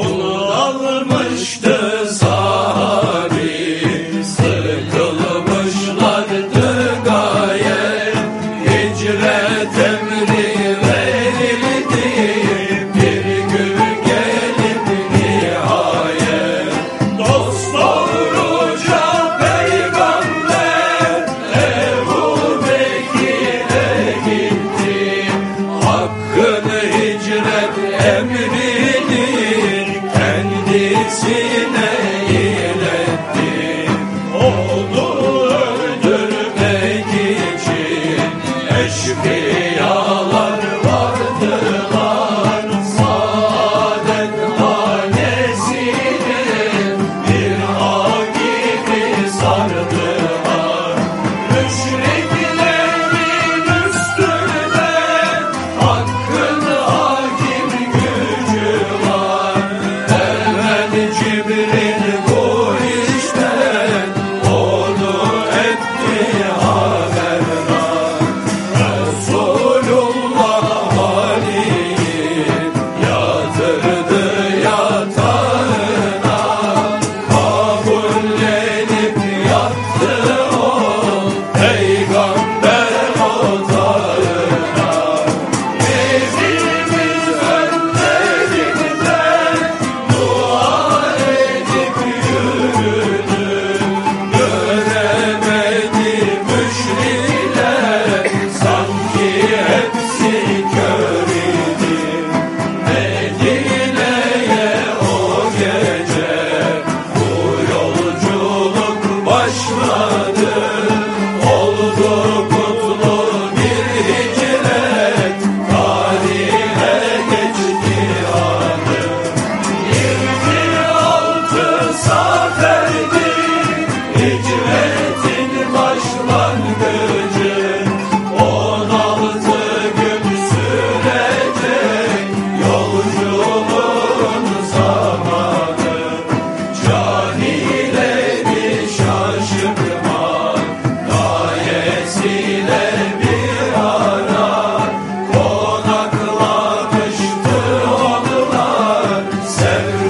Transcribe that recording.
Unalmıştı kendisine iletti. Oldu öldürmek için. Eşkıyalar vardılar. Saadet hanesini bir ağ sardılar. Müşrik Seven.